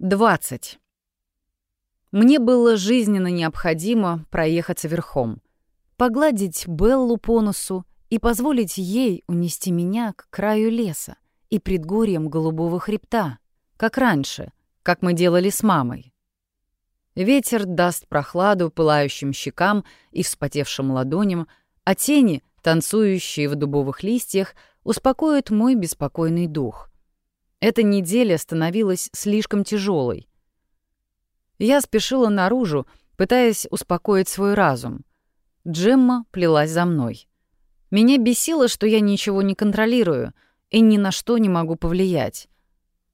20. Мне было жизненно необходимо проехаться верхом, погладить Беллу по носу и позволить ей унести меня к краю леса и предгорьям голубого хребта, как раньше, как мы делали с мамой. Ветер даст прохладу пылающим щекам и вспотевшим ладоням, а тени, танцующие в дубовых листьях, успокоят мой беспокойный дух. Эта неделя становилась слишком тяжелой. Я спешила наружу, пытаясь успокоить свой разум. Джемма плелась за мной. Меня бесило, что я ничего не контролирую и ни на что не могу повлиять.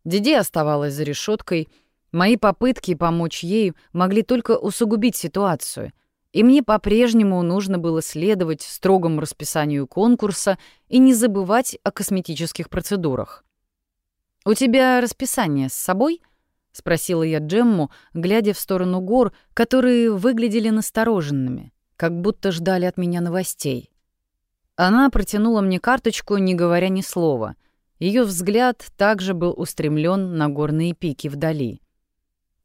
Диди оставалась за решеткой. Мои попытки помочь ей могли только усугубить ситуацию, и мне по-прежнему нужно было следовать строгому расписанию конкурса и не забывать о косметических процедурах. «У тебя расписание с собой?» — спросила я Джемму, глядя в сторону гор, которые выглядели настороженными, как будто ждали от меня новостей. Она протянула мне карточку, не говоря ни слова. Ее взгляд также был устремлен на горные пики вдали.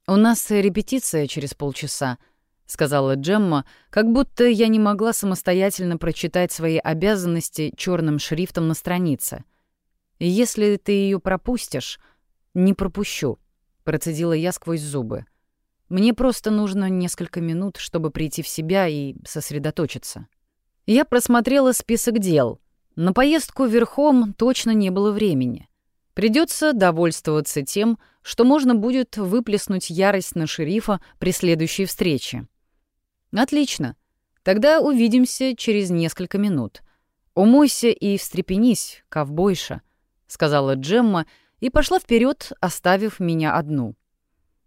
«У нас репетиция через полчаса», — сказала Джемма, как будто я не могла самостоятельно прочитать свои обязанности черным шрифтом на странице — если ты ее пропустишь, не пропущу, процедила я сквозь зубы. Мне просто нужно несколько минут, чтобы прийти в себя и сосредоточиться. Я просмотрела список дел. На поездку верхом точно не было времени. Придется довольствоваться тем, что можно будет выплеснуть ярость на шерифа при следующей встрече. Отлично. Тогда увидимся через несколько минут. Умойся и встрепенись, ковбойша сказала Джемма и пошла вперед, оставив меня одну.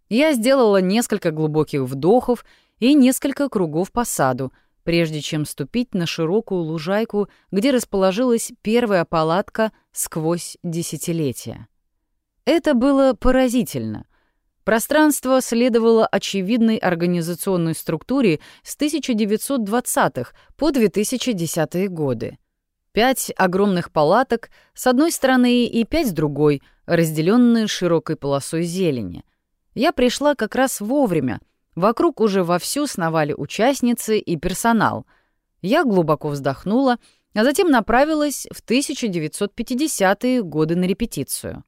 Я сделала несколько глубоких вдохов и несколько кругов по саду, прежде чем ступить на широкую лужайку, где расположилась первая палатка сквозь десятилетия. Это было поразительно. Пространство следовало очевидной организационной структуре с 1920-х по 2010-е годы. Пять огромных палаток с одной стороны и пять с другой, разделенные широкой полосой зелени. Я пришла как раз вовремя. Вокруг уже вовсю сновали участницы и персонал. Я глубоко вздохнула, а затем направилась в 1950-е годы на репетицию.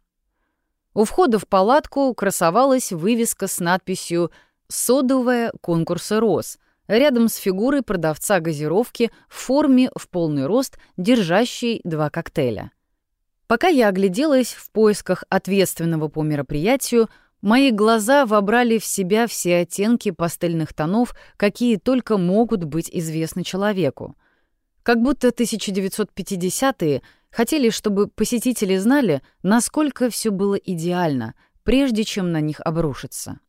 У входа в палатку красовалась вывеска с надписью «Содовая конкурса роз», рядом с фигурой продавца газировки в форме в полный рост, держащей два коктейля. Пока я огляделась в поисках ответственного по мероприятию, мои глаза вобрали в себя все оттенки пастельных тонов, какие только могут быть известны человеку. Как будто 1950-е хотели, чтобы посетители знали, насколько все было идеально, прежде чем на них обрушиться.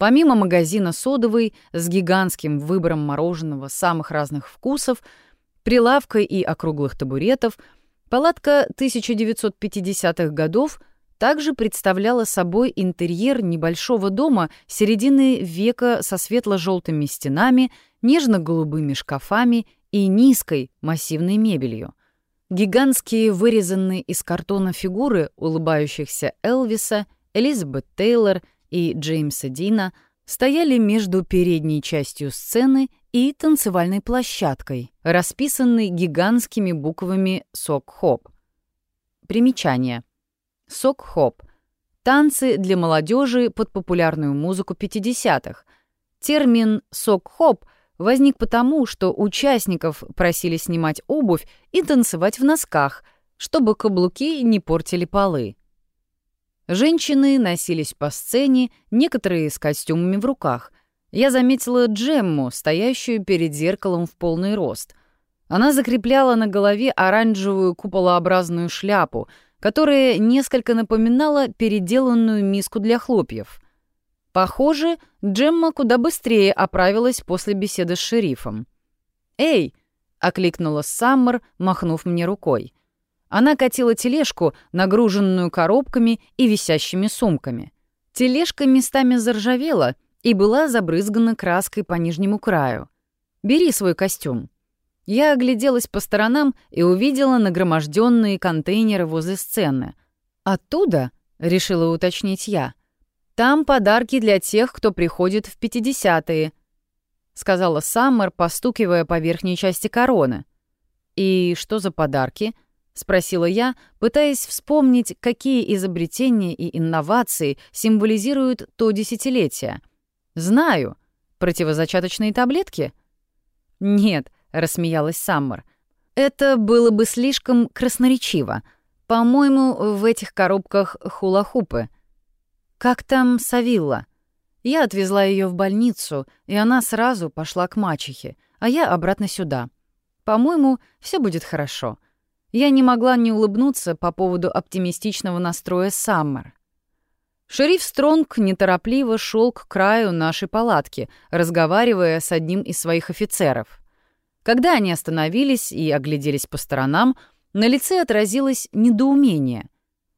Помимо магазина содовый с гигантским выбором мороженого самых разных вкусов, прилавка и округлых табуретов, палатка 1950-х годов также представляла собой интерьер небольшого дома середины века со светло-желтыми стенами, нежно-голубыми шкафами и низкой массивной мебелью. Гигантские вырезанные из картона фигуры улыбающихся Элвиса, Элизабет Тейлор — и Джеймса Дина стояли между передней частью сцены и танцевальной площадкой, расписанной гигантскими буквами «Сок-хоп». Примечание. «Сок-хоп» — танцы для молодежи под популярную музыку 50-х. Термин «сок-хоп» возник потому, что участников просили снимать обувь и танцевать в носках, чтобы каблуки не портили полы. Женщины носились по сцене, некоторые с костюмами в руках. Я заметила Джемму, стоящую перед зеркалом в полный рост. Она закрепляла на голове оранжевую куполообразную шляпу, которая несколько напоминала переделанную миску для хлопьев. Похоже, Джемма куда быстрее оправилась после беседы с шерифом. «Эй!» — окликнула Саммер, махнув мне рукой. Она катила тележку, нагруженную коробками и висящими сумками. Тележка местами заржавела и была забрызгана краской по нижнему краю. «Бери свой костюм». Я огляделась по сторонам и увидела нагроможденные контейнеры возле сцены. «Оттуда», — решила уточнить я, — Там подарки для тех, кто приходит в 50-е», — сказала Саммер, постукивая по верхней части короны. «И что за подарки?» — спросила я, пытаясь вспомнить, какие изобретения и инновации символизируют то десятилетие. «Знаю. Противозачаточные таблетки?» «Нет», — рассмеялась Саммер. «Это было бы слишком красноречиво. По-моему, в этих коробках хула-хупы». «Как там Савилла?» Я отвезла ее в больницу, и она сразу пошла к мачехе, а я обратно сюда. По-моему, все будет хорошо. Я не могла не улыбнуться по поводу оптимистичного настроя Саммер. Шериф Стронг неторопливо шел к краю нашей палатки, разговаривая с одним из своих офицеров. Когда они остановились и огляделись по сторонам, на лице отразилось недоумение.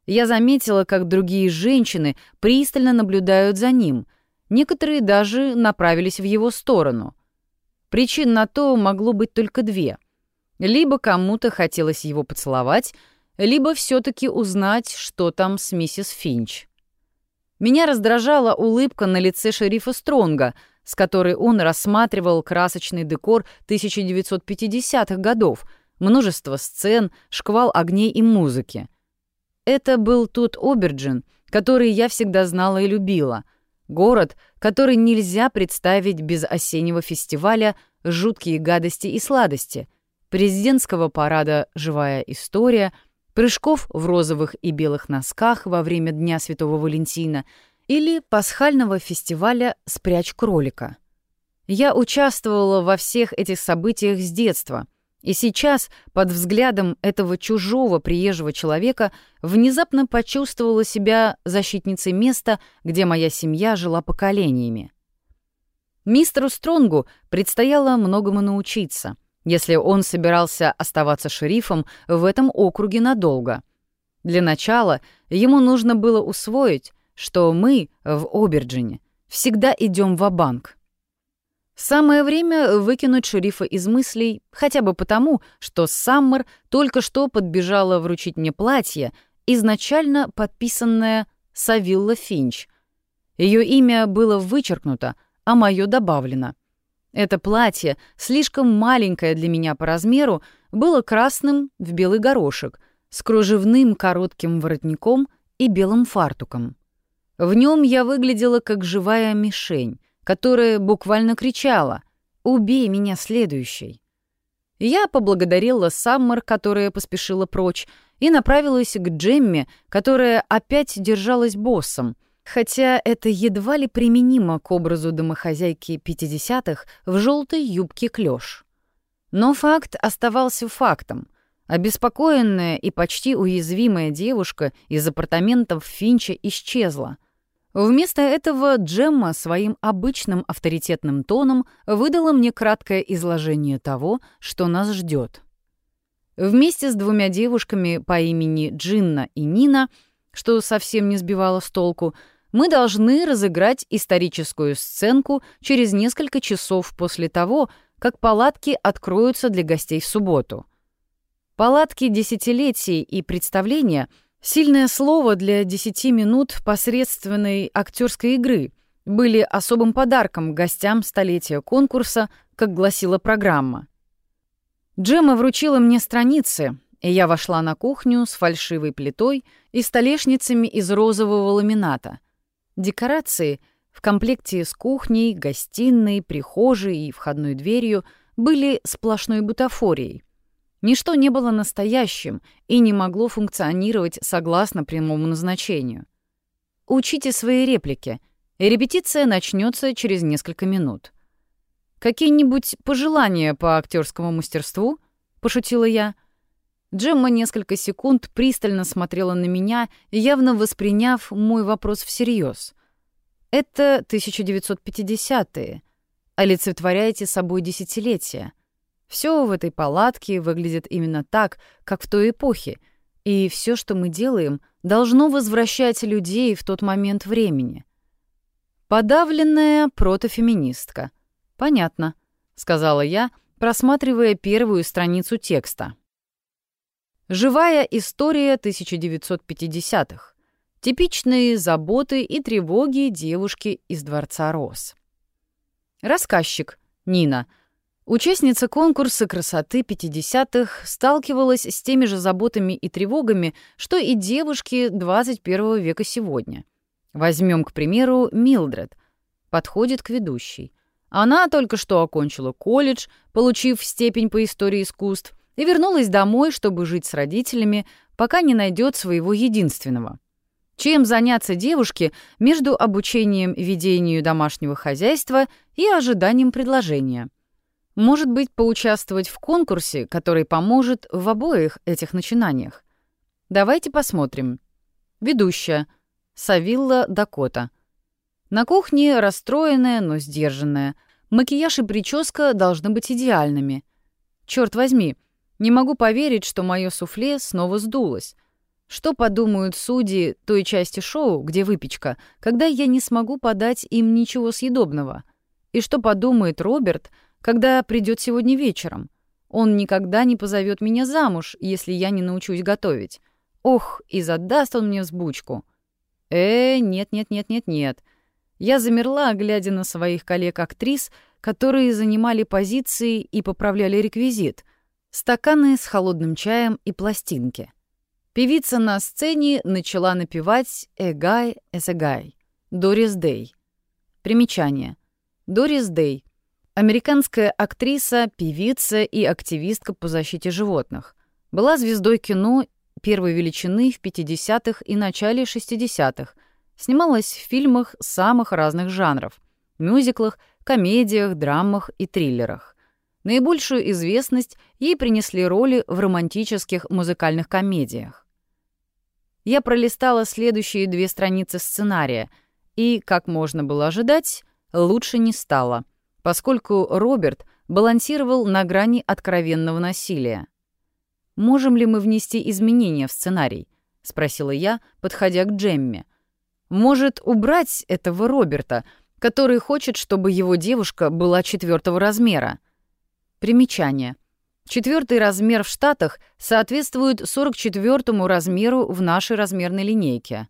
Я заметила, как другие женщины пристально наблюдают за ним. Некоторые даже направились в его сторону. Причин на то могло быть только две. Либо кому-то хотелось его поцеловать, либо все таки узнать, что там с миссис Финч. Меня раздражала улыбка на лице шерифа Стронга, с которой он рассматривал красочный декор 1950-х годов, множество сцен, шквал огней и музыки. Это был тот Оберджин, который я всегда знала и любила. Город, который нельзя представить без осеннего фестиваля «Жуткие гадости и сладости», президентского парада «Живая история», прыжков в розовых и белых носках во время Дня Святого Валентина или пасхального фестиваля «Спрячь кролика». Я участвовала во всех этих событиях с детства, и сейчас, под взглядом этого чужого приезжего человека, внезапно почувствовала себя защитницей места, где моя семья жила поколениями. Мистеру Стронгу предстояло многому научиться — если он собирался оставаться шерифом в этом округе надолго. Для начала ему нужно было усвоить, что мы в Оберджине всегда идем в банк Самое время выкинуть шерифа из мыслей, хотя бы потому, что Саммер только что подбежала вручить мне платье, изначально подписанное Савилла Финч. Ее имя было вычеркнуто, а мое добавлено — это платье, слишком маленькое для меня по размеру, было красным в белый горошек, с кружевным коротким воротником и белым фартуком. В нем я выглядела как живая мишень, которая буквально кричала «Убей меня следующей». Я поблагодарила Саммер, которая поспешила прочь, и направилась к Джемме, которая опять держалась боссом — Хотя это едва ли применимо к образу домохозяйки 50-х в желтой юбке клёш. Но факт оставался фактом. Обеспокоенная и почти уязвимая девушка из апартаментов Финча исчезла. Вместо этого Джемма своим обычным авторитетным тоном выдала мне краткое изложение того, что нас ждет. Вместе с двумя девушками по имени Джинна и Нина, что совсем не сбивало с толку, мы должны разыграть историческую сценку через несколько часов после того, как палатки откроются для гостей в субботу. Палатки десятилетий и представления — сильное слово для десяти минут посредственной актерской игры — были особым подарком гостям столетия конкурса, как гласила программа. Джема вручила мне страницы, и я вошла на кухню с фальшивой плитой и столешницами из розового ламината — Декорации в комплекте с кухней, гостиной, прихожей и входной дверью были сплошной бутафорией. Ничто не было настоящим и не могло функционировать согласно прямому назначению. Учите свои реплики. Репетиция начнется через несколько минут. «Какие-нибудь пожелания по актерскому мастерству?» — пошутила я. Джемма несколько секунд пристально смотрела на меня, явно восприняв мой вопрос всерьез. «Это 1950-е. Олицетворяете собой десятилетия. Все в этой палатке выглядит именно так, как в той эпохе, и все, что мы делаем, должно возвращать людей в тот момент времени». «Подавленная протофеминистка. Понятно», — сказала я, просматривая первую страницу текста. Живая история 1950-х. Типичные заботы и тревоги девушки из Дворца Рос. Рассказчик Нина, участница конкурса красоты 50-х, сталкивалась с теми же заботами и тревогами, что и девушки 21 века сегодня. Возьмем, к примеру, Милдред. Подходит к ведущей. Она только что окончила колледж, получив степень по истории искусств, и вернулась домой, чтобы жить с родителями, пока не найдет своего единственного. Чем заняться девушке между обучением ведению домашнего хозяйства и ожиданием предложения? Может быть, поучаствовать в конкурсе, который поможет в обоих этих начинаниях? Давайте посмотрим. Ведущая. Савилла Дакота. На кухне расстроенная, но сдержанная. Макияж и прическа должны быть идеальными. Черт возьми, не могу поверить, что мое суфле снова сдулось. Что подумают судьи той части шоу, где выпечка, когда я не смогу подать им ничего съедобного? И что подумает Роберт, когда придет сегодня вечером? Он никогда не позовет меня замуж, если я не научусь готовить. Ох, и задаст он мне взбучку. Э, нет-нет-нет-нет-нет. Я замерла, глядя на своих коллег-актрис, которые занимали позиции и поправляли реквизит. Стаканы с холодным чаем и пластинки. Певица на сцене начала напевать «Эгай, эсэгай» Дорис Дэй. Примечание. Дорис Дэй — американская актриса, певица и активистка по защите животных. Была звездой кино первой величины в 50-х и начале 60-х. Снималась в фильмах самых разных жанров — мюзиклах, комедиях, драмах и триллерах. Наибольшую известность ей принесли роли в романтических музыкальных комедиях. Я пролистала следующие две страницы сценария, и, как можно было ожидать, лучше не стало, поскольку Роберт балансировал на грани откровенного насилия. «Можем ли мы внести изменения в сценарий?» — спросила я, подходя к Джемме. «Может, убрать этого Роберта, который хочет, чтобы его девушка была четвертого размера?» Примечание. Четвертый размер в Штатах соответствует 44-му размеру в нашей размерной линейке.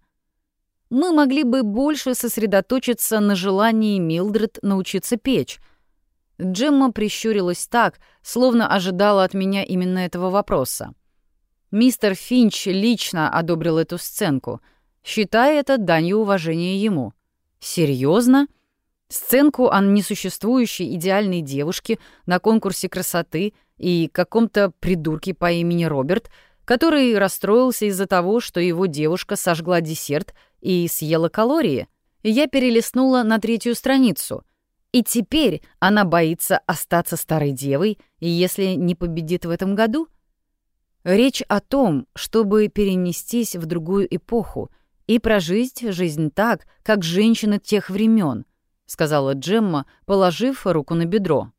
Мы могли бы больше сосредоточиться на желании Милдред научиться печь. Джемма прищурилась так, словно ожидала от меня именно этого вопроса. Мистер Финч лично одобрил эту сценку, считая это данью уважения ему. Серьезно? Сценку о несуществующей идеальной девушке на конкурсе красоты — и каком-то придурке по имени Роберт, который расстроился из-за того, что его девушка сожгла десерт и съела калории. Я перелистнула на третью страницу. И теперь она боится остаться старой девой, если не победит в этом году? Речь о том, чтобы перенестись в другую эпоху и прожить жизнь так, как женщины тех времен, сказала Джемма, положив руку на бедро.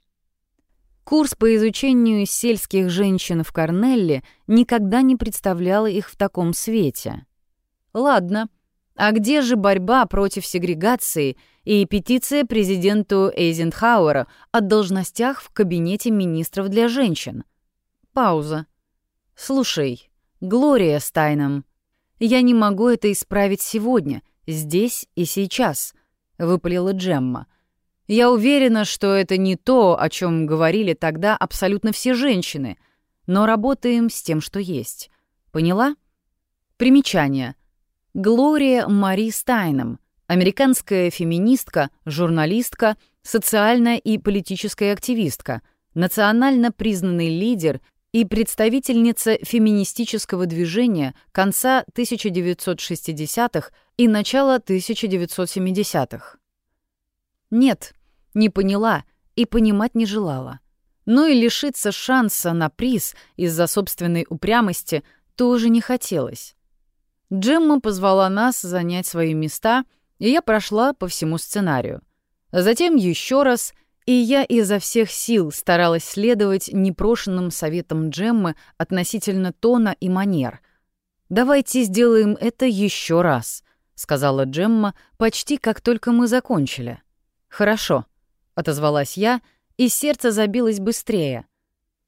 Курс по изучению сельских женщин в Корнелле никогда не представляла их в таком свете. Ладно, а где же борьба против сегрегации и петиция президенту Эйзенхауэра о должностях в кабинете министров для женщин? Пауза. Слушай, Глория Стайном, я не могу это исправить сегодня, здесь и сейчас, выпалила Джемма. Я уверена, что это не то, о чем говорили тогда абсолютно все женщины, но работаем с тем, что есть. Поняла? Примечание. Глория Мари Стайном, американская феминистка, журналистка, социальная и политическая активистка, национально признанный лидер и представительница феминистического движения конца 1960-х и начала 1970-х. Нет, не поняла и понимать не желала. Но и лишиться шанса на приз из-за собственной упрямости тоже не хотелось. Джемма позвала нас занять свои места, и я прошла по всему сценарию. Затем еще раз, и я изо всех сил старалась следовать непрошенным советам Джеммы относительно тона и манер. «Давайте сделаем это еще раз», — сказала Джемма почти как только мы закончили. «Хорошо», — отозвалась я, и сердце забилось быстрее.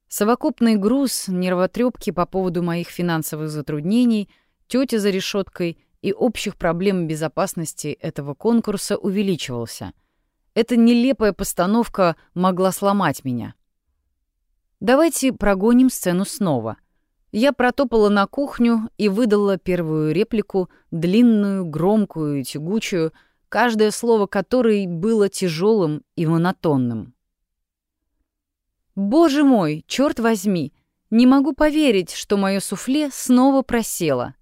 Совокупный груз, нервотрепки по поводу моих финансовых затруднений, тетя за решеткой и общих проблем безопасности этого конкурса увеличивался. Эта нелепая постановка могла сломать меня. Давайте прогоним сцену снова. Я протопала на кухню и выдала первую реплику, длинную, громкую и тягучую, каждое слово которой было тяжелым и монотонным. «Боже мой, черт возьми! Не могу поверить, что мое суфле снова просело!»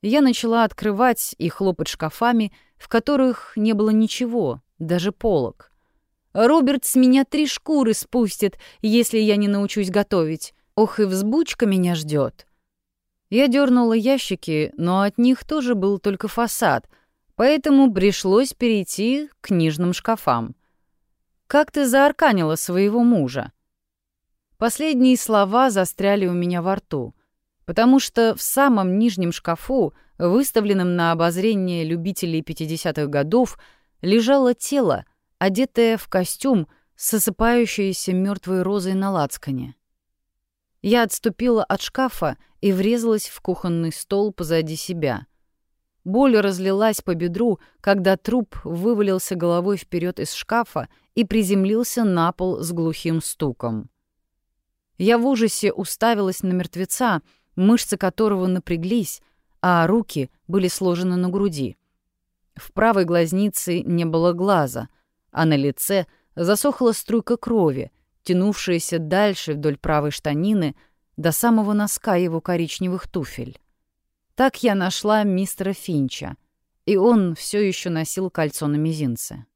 Я начала открывать и хлопать шкафами, в которых не было ничего, даже полок. Роберт с меня три шкуры спустит, если я не научусь готовить. Ох, и взбучка меня ждет. Я дернула ящики, но от них тоже был только фасад, поэтому пришлось перейти к книжным шкафам. «Как ты заарканила своего мужа?» Последние слова застряли у меня во рту, потому что в самом нижнем шкафу, выставленном на обозрение любителей 50-х годов, лежало тело, одетое в костюм с осыпающейся мертвой розой на лацкане. Я отступила от шкафа и врезалась в кухонный стол позади себя. Боль разлилась по бедру, когда труп вывалился головой вперед из шкафа и приземлился на пол с глухим стуком. Я в ужасе уставилась на мертвеца, мышцы которого напряглись, а руки были сложены на груди. В правой глазнице не было глаза — а на лице засохла струйка крови, тянувшаяся дальше вдоль правой штанины до самого носка его коричневых туфель. Так я нашла мистера Финча, и он все еще носил кольцо на мизинце.